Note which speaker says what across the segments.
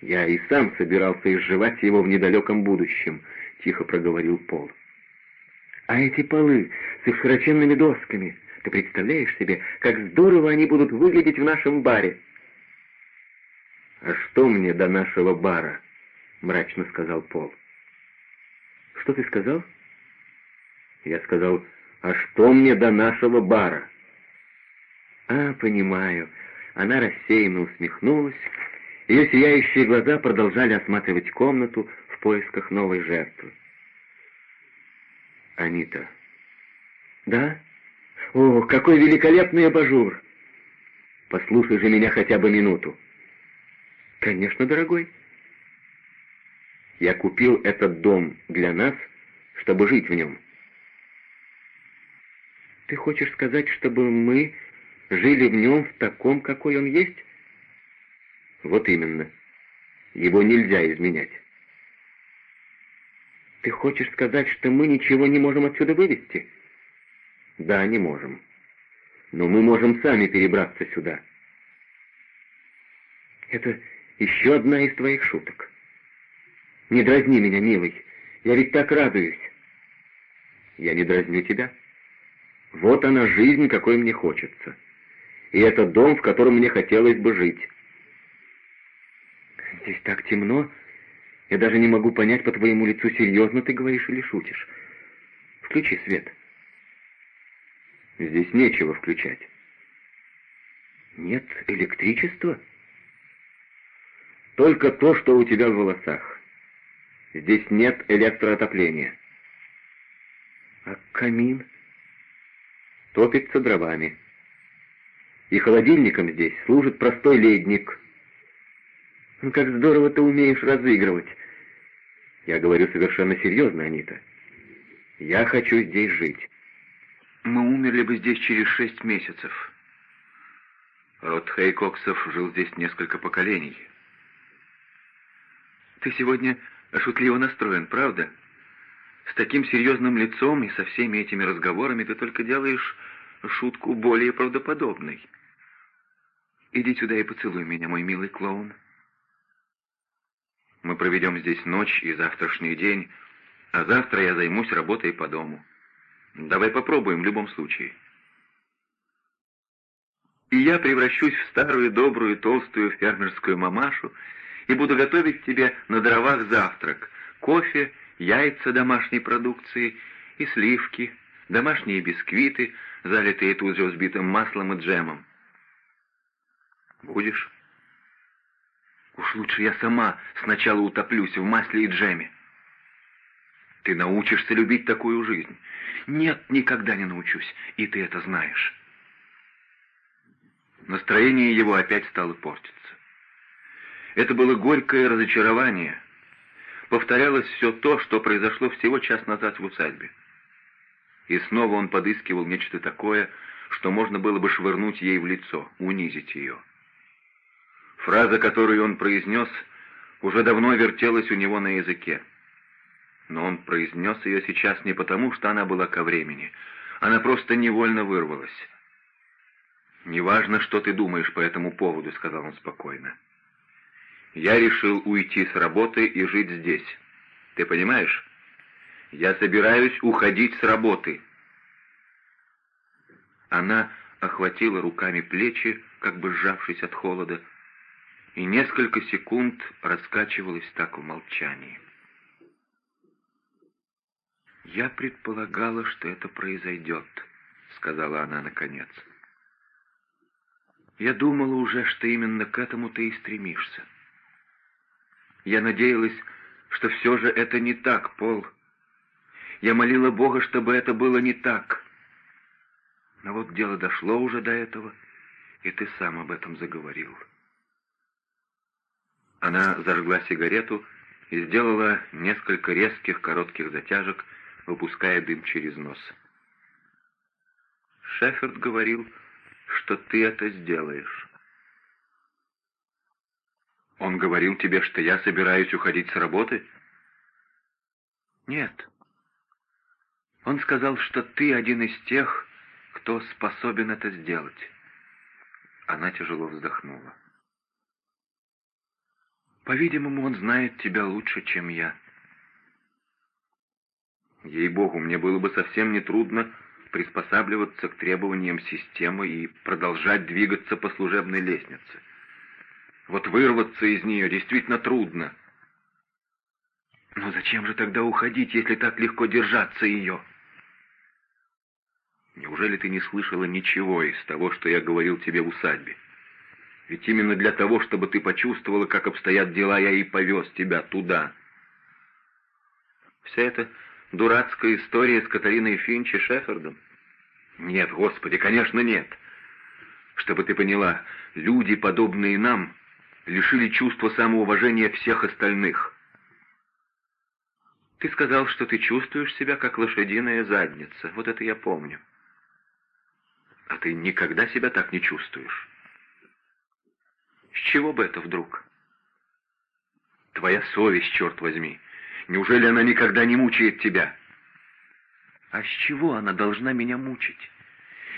Speaker 1: «Я и сам собирался изживать его в недалеком будущем», — тихо проговорил Пол. «А эти полы с их широченными досками, ты представляешь себе, как здорово они будут выглядеть в нашем баре?» «А что мне до нашего бара?» — мрачно сказал Пол. «Что ты сказал?» Я сказал, «А что мне до нашего бара?» «А, понимаю». Она рассеянно усмехнулась. Ее сияющие глаза продолжали осматривать комнату в поисках новой жертвы. «Анита». «Да? О, какой великолепный абажур!» «Послушай же меня хотя бы минуту». «Конечно, дорогой». «Я купил этот дом для нас, чтобы жить в нем». «Ты хочешь сказать, чтобы мы жили в нем в таком, какой он есть?» «Вот именно. Его нельзя изменять». «Ты хочешь сказать, что мы ничего не можем отсюда вывести?» «Да, не можем. Но мы можем сами перебраться сюда». «Это еще одна из твоих шуток. Не дразни меня, милый, я ведь так радуюсь». «Я не дразню тебя. Вот она жизнь, какой мне хочется. И это дом, в котором мне хотелось бы жить». «Здесь так темно. Я даже не могу понять по твоему лицу, серьезно ты говоришь или шутишь. Включи свет». «Здесь нечего включать». «Нет электричества?» Только то, что у тебя в волосах. Здесь нет электроотопления. А камин? Топится дровами. И холодильником здесь служит простой ледник. Ну, как здорово ты умеешь разыгрывать. Я говорю совершенно серьезно, Анита. Я хочу здесь жить.
Speaker 2: Мы умерли бы здесь через шесть месяцев. Род Хейкоксов жил здесь несколько поколений. Ты сегодня шутливо настроен, правда? С таким серьезным лицом и со всеми этими разговорами ты только делаешь шутку более правдоподобной. Иди сюда и поцелуй меня, мой милый клоун. Мы проведем здесь ночь и завтрашний день, а завтра я займусь работой по дому. Давай попробуем в любом случае. И я превращусь в старую добрую толстую фермерскую мамашу, и буду готовить тебе на дровах завтрак. Кофе, яйца домашней продукции и сливки, домашние бисквиты, залитые тут же взбитым маслом и джемом. Будешь? Уж лучше я сама сначала утоплюсь в масле и джеме. Ты научишься любить такую жизнь. Нет, никогда не научусь, и ты это знаешь. Настроение его опять стало портиться. Это было горькое разочарование. Повторялось все то, что произошло всего час назад в усадьбе. И снова он подыскивал нечто такое, что можно было бы швырнуть ей в лицо, унизить ее. Фраза, которую он произнес, уже давно вертелась у него на языке. Но он произнес ее сейчас не потому, что она была ко времени. Она просто невольно вырвалась. «Неважно, что ты думаешь по этому поводу», — сказал он спокойно я решил уйти с работы и жить здесь. Ты понимаешь? Я собираюсь уходить с работы. Она охватила руками плечи, как бы сжавшись от холода, и несколько секунд раскачивалась так в молчании. «Я предполагала, что это произойдет», — сказала она наконец. «Я думала уже, что именно к этому ты и стремишься. Я надеялась, что все же это не так, Пол. Я молила Бога, чтобы это было не так. Но вот дело дошло уже до этого, и ты сам об этом заговорил. Она зажгла сигарету и сделала несколько резких коротких затяжек, выпуская дым через нос. Шеферд говорил, что ты это сделаешь. Он говорил тебе, что я собираюсь уходить с работы? Нет. Он сказал, что ты один из тех, кто способен это сделать. Она тяжело вздохнула. По-видимому, он знает тебя лучше, чем я. Ей-богу, мне было бы совсем нетрудно приспосабливаться к требованиям системы и продолжать двигаться по служебной лестнице. Вот вырваться из нее действительно трудно. Но зачем же тогда уходить, если так легко держаться ее? Неужели ты не слышала ничего из того, что я говорил тебе в усадьбе? Ведь именно для того, чтобы ты почувствовала, как обстоят дела, я и повез тебя туда. Вся эта дурацкая история с Катариной Финч и Шеффордом? Нет, Господи, конечно, нет. Чтобы ты поняла, люди, подобные нам, лишили чувства самоуважения всех остальных. Ты сказал, что ты чувствуешь себя как лошадиная задница. Вот это я помню. А ты никогда себя так не чувствуешь. С чего бы это вдруг? Твоя совесть, черт возьми. Неужели она никогда не мучает тебя? А с чего она должна меня мучить?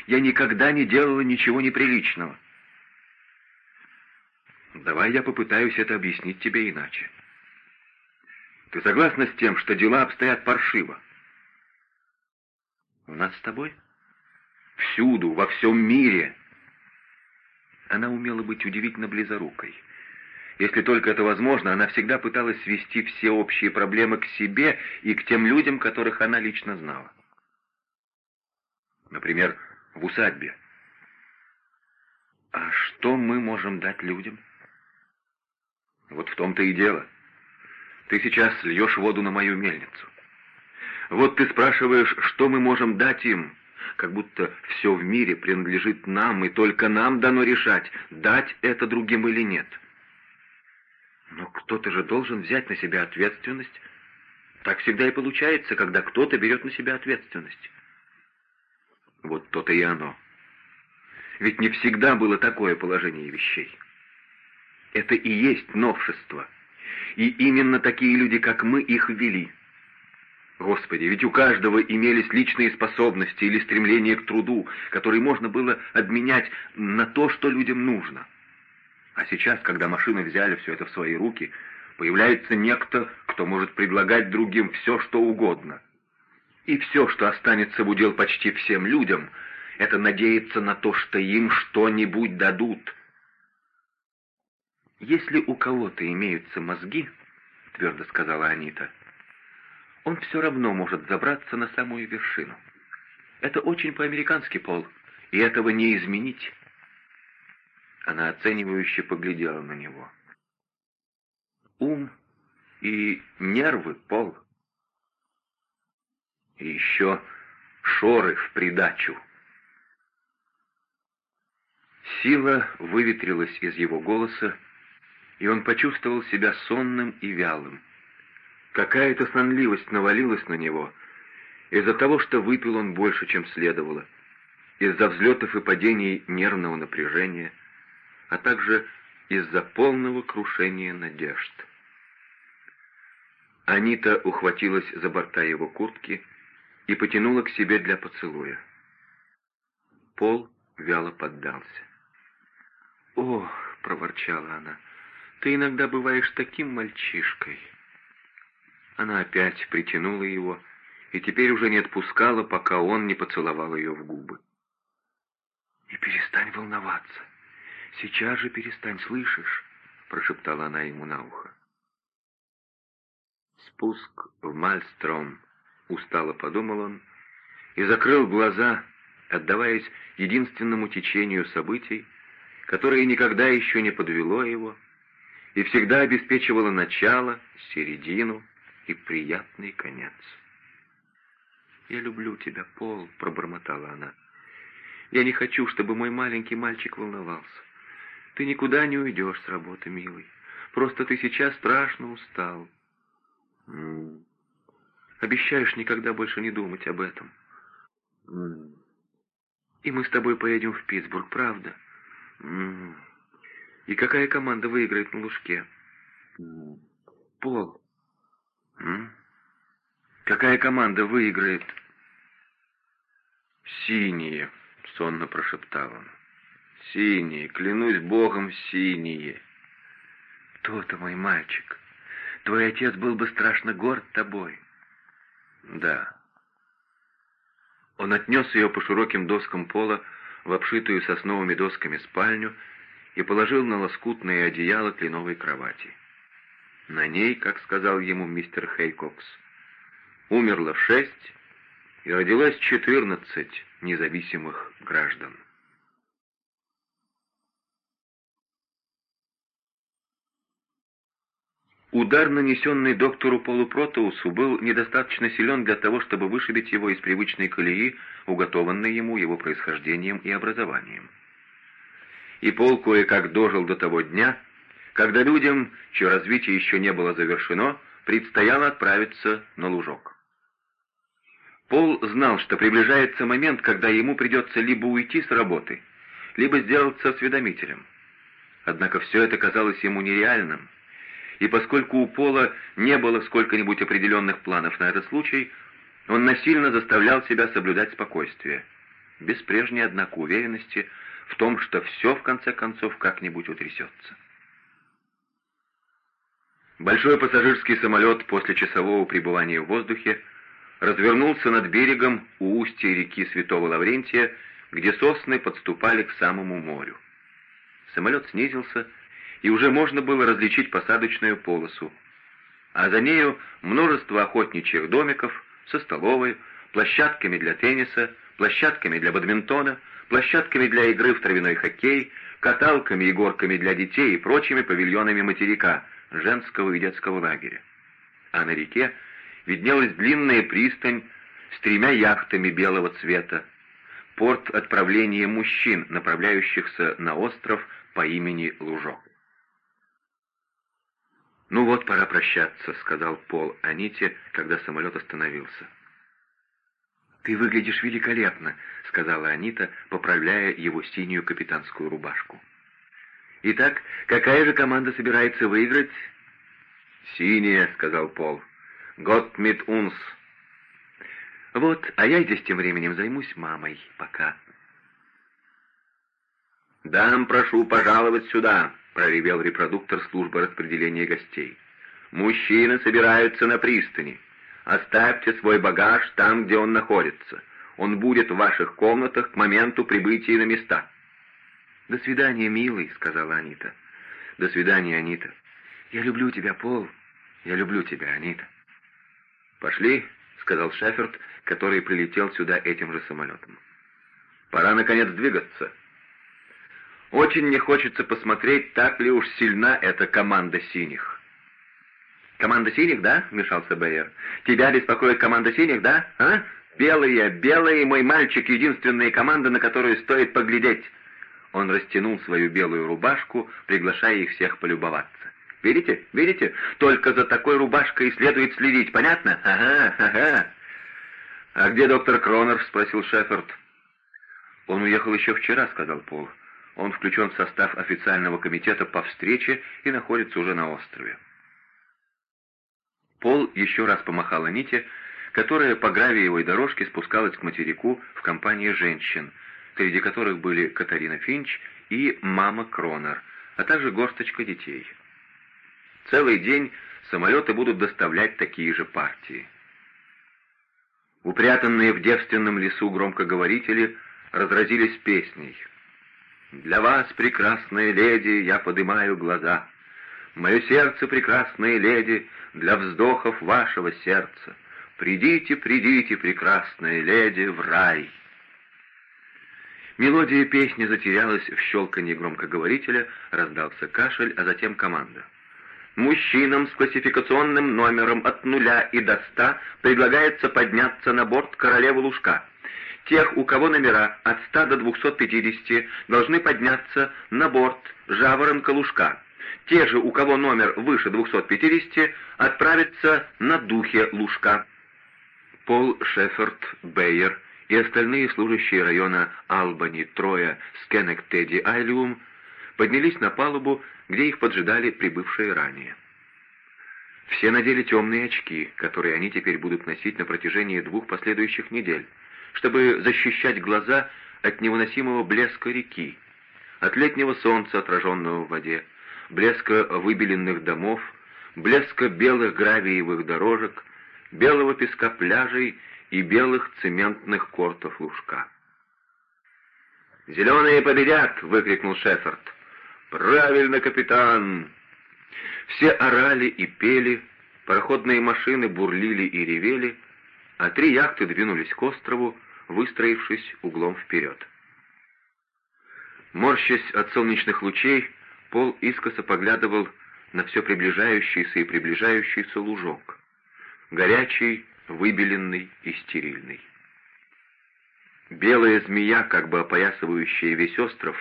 Speaker 2: Я никогда не делала ничего неприличного. Давай я попытаюсь это объяснить тебе иначе. Ты согласна с тем, что дела обстоят паршиво? У нас с тобой? Всюду, во всем мире. Она умела быть удивительно близорукой. Если только это возможно, она всегда пыталась свести все общие проблемы к себе и к тем людям, которых она лично знала. Например, в усадьбе. А что мы можем дать людям? Вот в том-то и дело. Ты сейчас льешь воду на мою мельницу. Вот ты спрашиваешь, что мы можем дать им, как будто все в мире принадлежит нам, и только нам дано решать, дать это другим или нет. Но кто-то же должен взять на себя ответственность. Так всегда и получается, когда кто-то берет на себя ответственность. Вот то-то и оно. Ведь не всегда было такое положение вещей. Это и есть новшество. И именно такие люди, как мы, их ввели. Господи, ведь у каждого имелись личные способности или стремление к труду, которые можно было обменять на то, что людям нужно. А сейчас, когда машины взяли все это в свои руки, появляется некто, кто может предлагать другим все, что угодно. И все, что останется в удел почти всем людям, это надеяться на то, что им что-нибудь дадут. «Если у кого-то имеются мозги, — твердо сказала Анита, — он все равно может забраться на самую вершину. Это очень по-американски, Пол, и этого не изменить». Она оценивающе поглядела на него. «Ум и нервы, Пол. И еще шоры в придачу». Сила выветрилась из его голоса, и он почувствовал себя сонным и вялым. Какая-то сонливость навалилась на него из-за того, что выпил он больше, чем следовало, из-за взлетов и падений нервного напряжения, а также из-за полного крушения надежд. Анита ухватилась за борта его куртки и потянула к себе для поцелуя. Пол вяло поддался. «Ох!» — проворчала она — ты иногда бываешь таким мальчишкой». Она опять притянула его и теперь уже не отпускала, пока он не поцеловал ее в губы. «И перестань волноваться. Сейчас же перестань, слышишь?» — прошептала она ему на ухо. «Спуск в Мальстром», — устало подумал он, и закрыл глаза, отдаваясь единственному течению событий, которое никогда еще не подвело его, — и всегда обеспечивала начало, середину и приятный конец. «Я люблю тебя, Пол», — пробормотала она. «Я не хочу, чтобы мой маленький мальчик волновался. Ты никуда не уйдешь с работы, милый. Просто ты сейчас страшно устал. Mm. Обещаешь никогда больше не думать об этом. Mm. И мы с тобой поедем в Питтсбург, правда? Mm. И какая команда выиграет на Лужке? Пол. М? Какая команда выиграет? Синие, сонно прошептал он. Синие, клянусь богом, синие. То-то, мой мальчик. Твой отец был бы страшно горд тобой. Да. Он отнес ее по широким доскам пола в обшитую сосновыми досками спальню и положил на лоскутное одеяло кленовой кровати. На ней, как сказал ему мистер Хейкокс, умерло шесть и родилось четырнадцать независимых граждан. Удар, нанесенный доктору Полупротоусу, был недостаточно силен для того, чтобы вышибить его из привычной колеи, уготованной ему его происхождением и образованием. И Пол кое-как дожил до того дня, когда людям, чье развитие еще не было завершено, предстояло отправиться на лужок. Пол знал, что приближается момент, когда ему придется либо уйти с работы, либо сделаться осведомителем. Однако все это казалось ему нереальным — и поскольку у Пола не было сколько-нибудь определенных планов на этот случай, он насильно заставлял себя соблюдать спокойствие, без прежней, однако, уверенности в том, что все, в конце концов, как-нибудь утрясется. Большой пассажирский самолет после часового пребывания в воздухе развернулся над берегом у устья реки Святого Лаврентия, где сосны подступали к самому морю. Самолет снизился и уже можно было различить посадочную полосу. А за нею множество охотничьих домиков со столовой, площадками для тенниса, площадками для бадминтона, площадками для игры в травяной хоккей, каталками и горками для детей и прочими павильонами материка, женского и детского лагеря. А на реке виднелась длинная пристань с тремя яхтами белого цвета, порт отправления мужчин, направляющихся на остров по имени Лужок. «Ну вот, пора прощаться», — сказал Пол Аните, когда самолет остановился. «Ты выглядишь великолепно», — сказала Анита, поправляя его синюю капитанскую рубашку. «Итак, какая же команда собирается выиграть?» «Синяя», — сказал Пол. «Гott mit uns». «Вот, а я здесь тем временем займусь мамой пока». «Дам, прошу пожаловать сюда», — проревел репродуктор службы распределения гостей. «Мужчины собираются на пристани. Оставьте свой багаж там, где он находится. Он будет в ваших комнатах к моменту прибытия на места». «До свидания, милый», — сказала Анита. «До свидания, Анита. Я люблю тебя, Пол. Я люблю тебя, Анита». «Пошли», — сказал Шеферд, который прилетел сюда этим же самолетом. «Пора, наконец, двигаться». Очень мне хочется посмотреть, так ли уж сильна эта команда синих. «Команда синих, да?» — вмешался Бейер. «Тебя беспокоит команда синих, да? А? Белые, белые, мой мальчик, единственная команда, на которую стоит поглядеть». Он растянул свою белую рубашку, приглашая их всех полюбоваться. «Видите? Видите? Только за такой рубашкой следует следить, понятно? Ага, ага». «А где доктор Кронер?» — спросил Шеффорд. «Он уехал еще вчера», — сказал Пол. Он включен в состав официального комитета по встрече и находится уже на острове. Пол еще раз помахал Аните, которая по гравиевой дорожке спускалась к материку в компании женщин, среди которых были Катарина Финч и мама Кронер, а также горсточка детей. Целый день самолеты будут доставлять такие же партии. Упрятанные в девственном лесу громкоговорители разразились песней — для вас, прекрасная леди, я подымаю глаза. Мое сердце, прекрасная леди, для вздохов вашего сердца. Придите, придите, прекрасная леди, в рай. Мелодия песни затерялась в щелканье громкоговорителя, раздался кашель, а затем команда. Мужчинам с классификационным номером от нуля и до ста предлагается подняться на борт королевы Лужка. Тех, у кого номера от 100 до 250, должны подняться на борт «Жаворонка Лужка». Те же, у кого номер выше 250, отправятся на «Духе Лужка». Пол Шеффорд, Бейер и остальные служащие района Албани, Троя, Скенектеди, Айлиум поднялись на палубу, где их поджидали прибывшие ранее. Все надели темные очки, которые они теперь будут носить на протяжении двух последующих недель чтобы защищать глаза от невыносимого блеска реки, от летнего солнца, отраженного в воде, блеска выбеленных домов, блеска белых гравиевых дорожек, белого песка пляжей и белых цементных кортов лужка. «Зеленые победят!» — выкрикнул Шеффорд. «Правильно, капитан!» Все орали и пели, пароходные машины бурлили и ревели, а три яхты двинулись к острову, выстроившись углом вперед. Морщась от солнечных лучей, Пол искоса поглядывал на все приближающийся и приближающийся лужок, горячий, выбеленный и стерильный. Белая змея, как бы опоясывающая весь остров,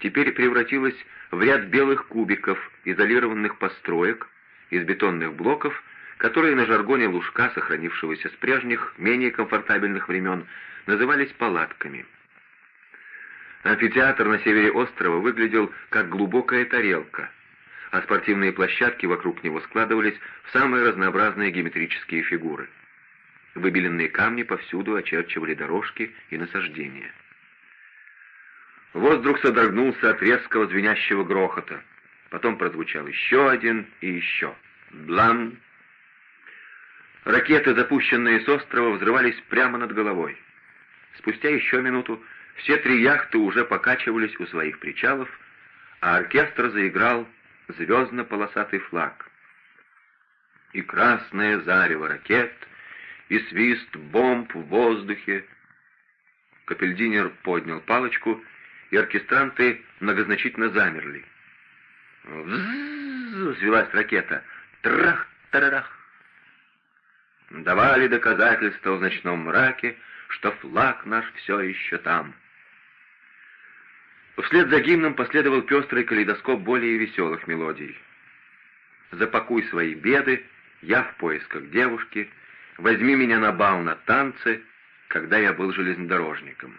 Speaker 2: теперь превратилась в ряд белых кубиков, изолированных построек, из бетонных блоков, которые на жаргоне лужка, сохранившегося с прежних, менее комфортабельных времен, назывались палатками. Амфитеатр на севере острова выглядел как глубокая тарелка, а спортивные площадки вокруг него складывались в самые разнообразные геометрические фигуры. Выбеленные камни повсюду очерчивали дорожки и насаждения. Воздух содрогнулся от резкого звенящего грохота. Потом прозвучал еще один и еще. Блам! Ракеты, запущенные с острова, взрывались прямо над головой. Спустя еще минуту все три яхты уже покачивались у своих причалов, а оркестр заиграл звездно-полосатый флаг. И красное зарево ракет, и свист бомб в воздухе. Капельдинер поднял палочку, и оркестранты многозначительно замерли. Взвелась ракета. Трах-тарарах. Давали доказательства в ночном мраке, что флаг наш все еще там. Вслед за гимном последовал пестрый калейдоскоп более веселых мелодий. «Запакуй свои беды», «Я в поисках девушки», «Возьми меня на бал на танцы», когда я был железнодорожником.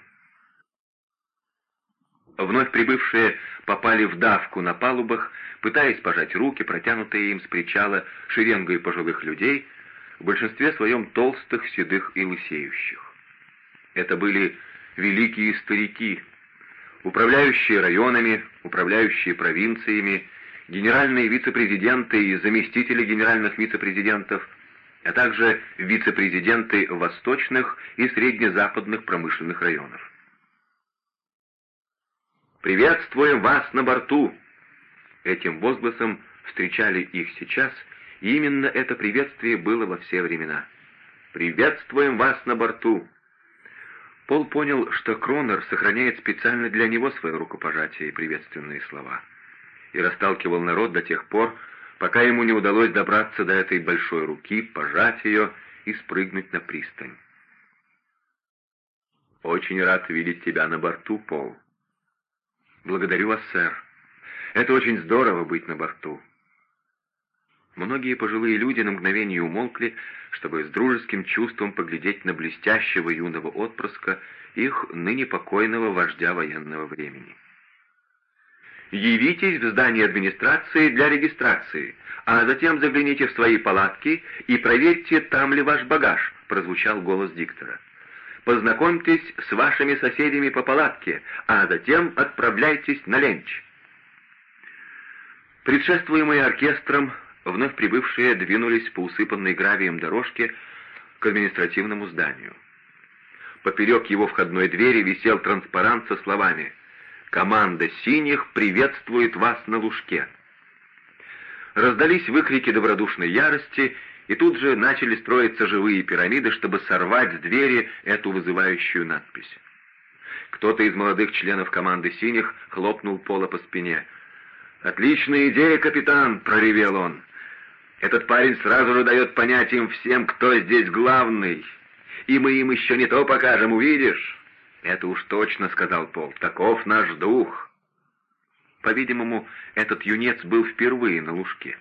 Speaker 2: Вновь прибывшие попали в давку на палубах, пытаясь пожать руки, протянутые им с причала шеренгой пожилых людей, в большинстве своем толстых, седых и лысеющих. Это были великие старики, управляющие районами, управляющие провинциями, генеральные вице-президенты и заместители генеральных вице-президентов, а также вице-президенты восточных и среднезападных промышленных районов. «Приветствуем вас на борту!» Этим возгласом встречали их сейчас, и именно это приветствие было во все времена. «Приветствуем вас на борту!» Пол понял, что Кронер сохраняет специально для него свое рукопожатие и приветственные слова, и расталкивал народ до тех пор, пока ему не удалось добраться до этой большой руки, пожать ее и спрыгнуть на пристань. «Очень рад видеть тебя на борту, Пол». «Благодарю вас, сэр. Это очень здорово быть на борту». Многие пожилые люди на мгновение умолкли, чтобы с дружеским чувством поглядеть на блестящего юного отпрыска их ныне покойного вождя военного времени. «Явитесь в здание администрации для регистрации, а затем загляните в свои палатки и проверьте, там ли ваш багаж», — прозвучал голос диктора. «Познакомьтесь с вашими соседями по палатке, а затем отправляйтесь на ленч». Предшествуемые оркестром, вновь прибывшие двинулись по усыпанной гравием дорожке к административному зданию. Поперек его входной двери висел транспарант со словами «Команда синих приветствует вас на лужке». Раздались выкрики добродушной ярости, и тут же начали строиться живые пирамиды, чтобы сорвать с двери эту вызывающую надпись. Кто-то из молодых членов команды «Синих» хлопнул Пола по спине. «Отличная идея, капитан!» — проревел он. Этот парень сразу же дает понять им всем, кто здесь главный. И мы им еще не то покажем, увидишь?» «Это уж точно», — сказал Пол, — «таков наш дух». По-видимому, этот юнец был впервые на лужке.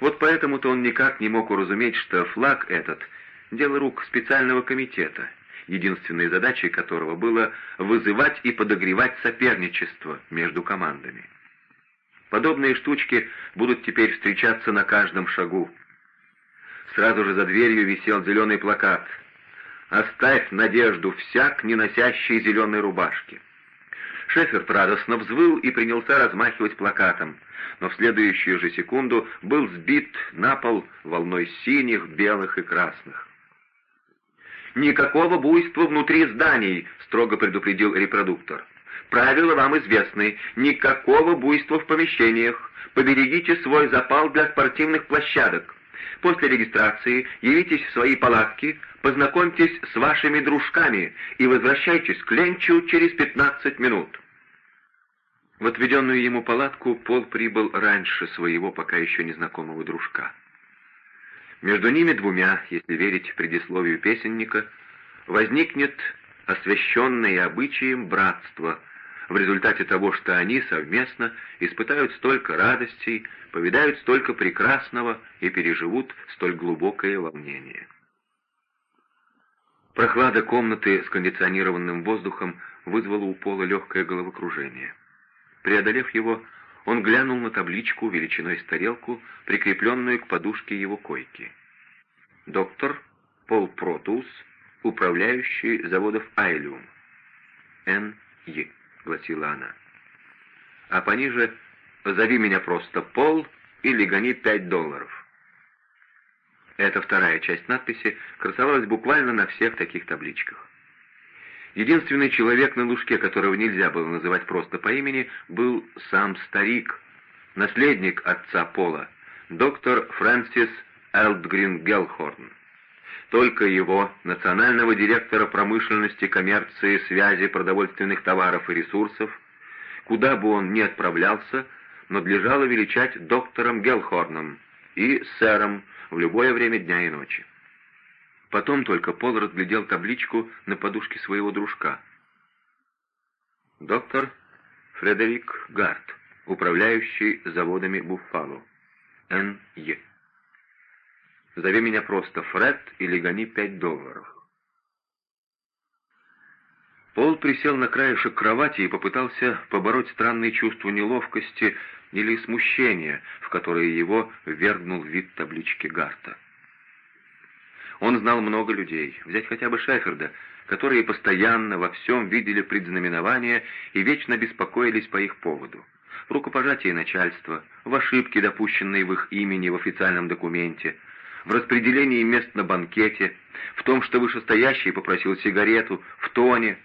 Speaker 2: Вот поэтому-то он никак не мог уразуметь, что флаг этот — дело рук специального комитета, единственной задачей которого было вызывать и подогревать соперничество между командами. Подобные штучки будут теперь встречаться на каждом шагу. Сразу же за дверью висел зеленый плакат «Оставь надежду всяк, не носящий зеленой рубашки». Шеферд радостно взвыл и принялся размахивать плакатом, но в следующую же секунду был сбит на пол волной синих, белых и красных. «Никакого буйства внутри зданий!» — строго предупредил репродуктор. «Правила вам известны. Никакого буйства в помещениях. Поберегите свой запал для спортивных площадок. После регистрации явитесь в свои палатки, познакомьтесь с вашими дружками и возвращайтесь к Ленчу через 15 минут». В отведенную ему палатку Пол прибыл раньше своего пока еще незнакомого дружка. Между ними двумя, если верить предисловию песенника, возникнет освященное обычаем братство, в результате того, что они совместно испытают столько радостей, повидают столько прекрасного и переживут столь глубокое волнение. Прохлада комнаты с кондиционированным воздухом вызвала у Пола легкое головокружение. Преодолев его, он глянул на табличку величиной с тарелку, прикрепленную к подушке его койки. «Доктор Пол Протус, управляющий заводов Айлиум». «Н. Е», — гласила она. А пониже «Зови меня просто Пол или гони пять долларов». Эта вторая часть надписи красовалась буквально на всех таких табличках. Единственный человек на лужке, которого нельзя было называть просто по имени, был сам старик, наследник отца Пола, доктор Фрэнсис Элдгрин Гелхорн. Только его, национального директора промышленности, коммерции, связи, продовольственных товаров и ресурсов, куда бы он ни отправлялся, надлежало величать доктором Гелхорном и сэром в любое время дня и ночи. Потом только Пол разглядел табличку на подушке своего дружка. Доктор Фредерик Гарт, управляющий заводами Буффало. Н.Е. Зови меня просто Фред или гони пять долларов. Пол присел на краешек кровати и попытался побороть странные чувства неловкости или смущения, в которые его ввергнул вид таблички Гарта. Он знал много людей, взять хотя бы Шеферда, которые постоянно во всем видели предзнаменования и вечно беспокоились по их поводу. В рукопожатии начальства, в ошибке, допущенной в их имени в официальном документе, в распределении мест на банкете, в том, что вышестоящий попросил сигарету, в тоне.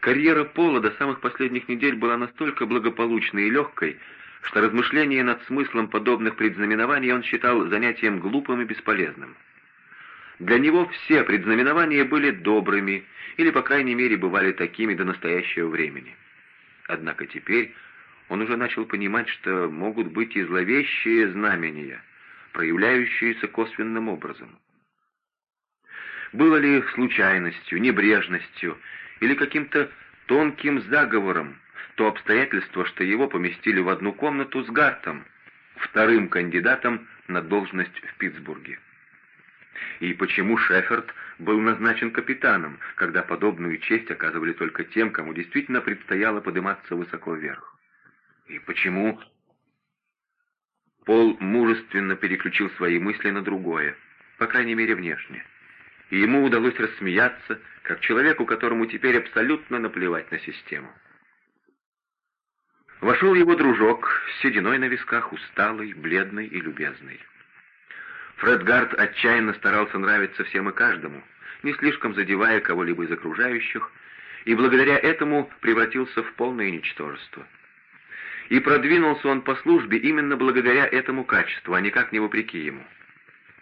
Speaker 2: Карьера Пола до самых последних недель была настолько благополучной и легкой, что размышления над смыслом подобных предзнаменований он считал занятием глупым и бесполезным. Для него все предзнаменования были добрыми, или, по крайней мере, бывали такими до настоящего времени. Однако теперь он уже начал понимать, что могут быть и зловещие знамения, проявляющиеся косвенным образом. Было ли случайностью, небрежностью или каким-то тонким заговором то обстоятельство, что его поместили в одну комнату с Гартом, вторым кандидатом на должность в Питтсбурге? И почему Шеферд был назначен капитаном, когда подобную честь оказывали только тем, кому действительно предстояло подниматься высоко вверх? И почему... Пол мужественно переключил свои мысли на другое, по крайней мере внешне. И ему удалось рассмеяться, как человеку, которому теперь абсолютно наплевать на систему. Вошел его дружок с сединой на висках, усталый, бледный и любезный. Фредгард отчаянно старался нравиться всем и каждому, не слишком задевая кого-либо из окружающих, и благодаря этому превратился в полное ничтожество. И продвинулся он по службе именно благодаря этому качеству, а никак не вопреки ему.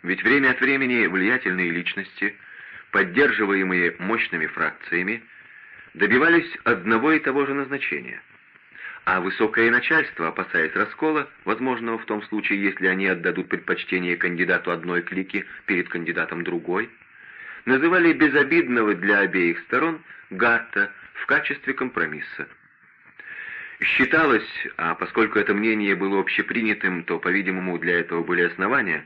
Speaker 2: Ведь время от времени влиятельные личности, поддерживаемые мощными фракциями, добивались одного и того же назначения — а высокое начальство, опасаясь раскола, возможного в том случае, если они отдадут предпочтение кандидату одной клики перед кандидатом другой, называли безобидного для обеих сторон Гатта в качестве компромисса. Считалось, а поскольку это мнение было общепринятым, то, по-видимому, для этого были основания,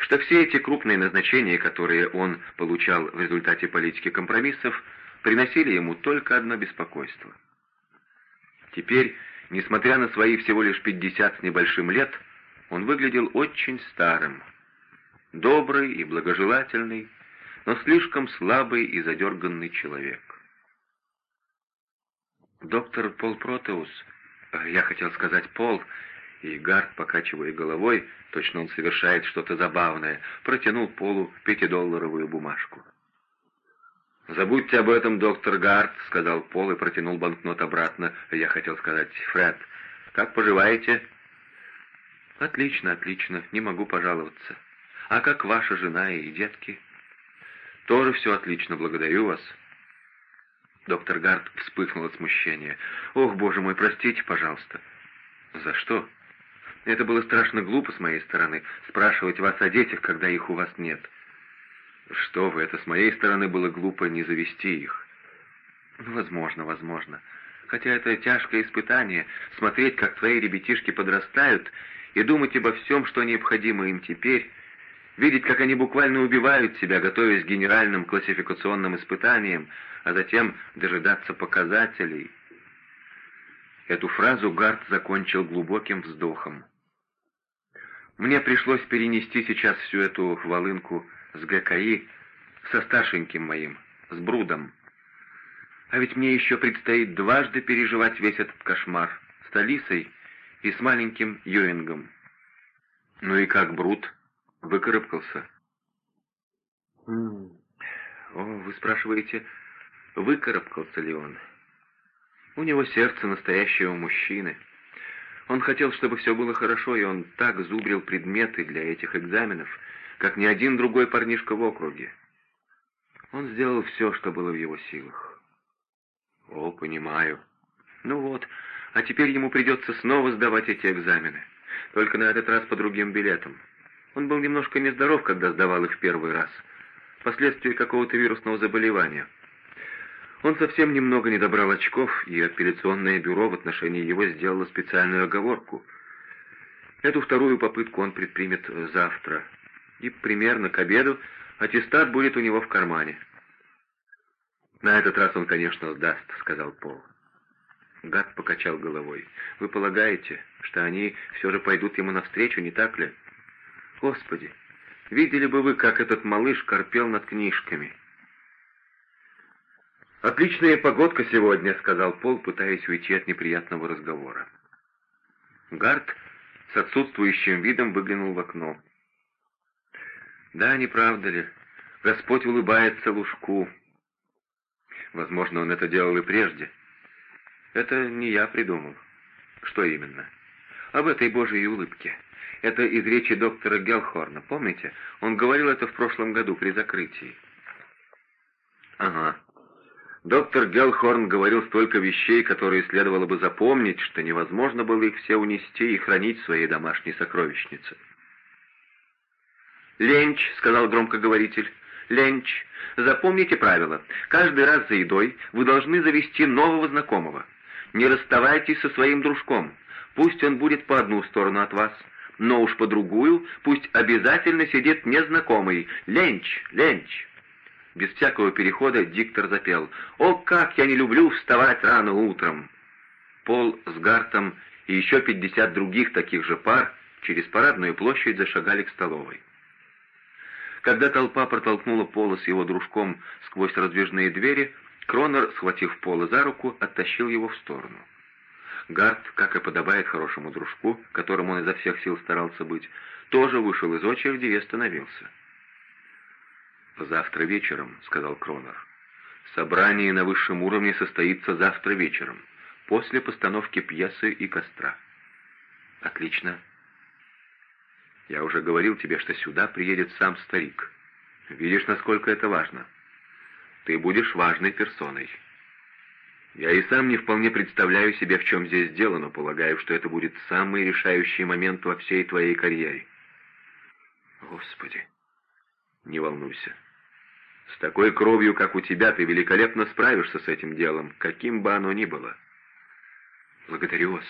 Speaker 2: что все эти крупные назначения, которые он получал в результате политики компромиссов, приносили ему только одно беспокойство — Теперь, несмотря на свои всего лишь пятьдесят с небольшим лет, он выглядел очень старым. Добрый и благожелательный, но слишком слабый и задерганный человек. Доктор Пол Протеус, я хотел сказать Пол, и Гард, покачивая головой, точно он совершает что-то забавное, протянул Полу пятидолларовую бумажку. «Забудьте об этом, доктор Гард», — сказал Пол и протянул банкнот обратно. Я хотел сказать, «Фред, как поживаете?» «Отлично, отлично, не могу пожаловаться. А как ваша жена и детки?» «Тоже все отлично, благодарю вас». Доктор Гард вспыхнул от смущения. «Ох, боже мой, простите, пожалуйста». «За что?» «Это было страшно глупо с моей стороны, спрашивать вас о детях, когда их у вас нет». «Что вы, это с моей стороны было глупо не завести их». «Возможно, возможно. Хотя это тяжкое испытание, смотреть, как твои ребятишки подрастают, и думать обо всем, что необходимо им теперь, видеть, как они буквально убивают себя, готовясь к генеральным классификационным испытаниям, а затем дожидаться показателей. Эту фразу Гарт закончил глубоким вздохом. Мне пришлось перенести сейчас всю эту волынку с ГКИ со старшеньким моим, с Брудом. А ведь мне еще предстоит дважды переживать весь этот кошмар с Талисой и с маленьким Юингом. Ну и как Бруд? Выкарабкался? О, вы спрашиваете, выкарабкался ли он? У него сердце настоящего мужчины. Он хотел, чтобы все было хорошо, и он так зубрил предметы для этих экзаменов, как ни один другой парнишка в округе. Он сделал все, что было в его силах. О, понимаю. Ну вот, а теперь ему придется снова сдавать эти экзамены, только на этот раз по другим билетам. Он был немножко нездоров, когда сдавал их в первый раз. Последствия какого-то вирусного заболевания. Он совсем немного не добрал очков, и апелляционное бюро в отношении его сделало специальную оговорку. Эту вторую попытку он предпримет завтра. И примерно к обеду аттестат будет у него в кармане. «На этот раз он, конечно, сдаст», — сказал Пол. Гад покачал головой. «Вы полагаете, что они все же пойдут ему навстречу, не так ли?» Господи, видели бы вы, как этот малыш корпел над книжками. «Отличная погодка сегодня», — сказал Пол, пытаясь уйти от неприятного разговора. Гард с отсутствующим видом выглянул в окно. «Да, не правда ли? Господь улыбается лужку. Возможно, он это делал и прежде. Это не я придумал. Что именно? Об этой Божьей улыбке». Это из речи доктора Гелхорна, помните? Он говорил это в прошлом году при закрытии. Ага. Доктор Гелхорн говорил столько вещей, которые следовало бы запомнить, что невозможно было их все унести и хранить в своей домашней сокровищнице. «Ленч», — сказал громкоговоритель, — «ленч. Запомните правило. Каждый раз за едой вы должны завести нового знакомого. Не расставайтесь со своим дружком. Пусть он будет по одну сторону от вас, но уж по другую пусть обязательно сидит незнакомый. Ленч, ленч!» Без всякого перехода диктор запел. «О, как я не люблю вставать рано утром!» Пол с Гартом и еще пятьдесят других таких же пар через парадную площадь зашагали к столовой. Когда толпа протолкнула Пола с его дружком сквозь раздвижные двери, Кронер, схватив Пола за руку, оттащил его в сторону. Гард, как и подобает хорошему дружку, которым он изо всех сил старался быть, тоже вышел из очереди и остановился. «Завтра вечером», — сказал Кронер. «Собрание на высшем уровне состоится завтра вечером, после постановки пьесы и костра». «Отлично. Я уже говорил тебе, что сюда приедет сам старик. Видишь, насколько это важно. Ты будешь важной персоной». Я и сам не вполне представляю себе, в чем здесь дело, но полагаю, что это будет самый решающий момент во всей твоей карьере. Господи, не волнуйся. С такой кровью, как у тебя, ты великолепно справишься с этим делом, каким бы оно ни было. Благодарю вас.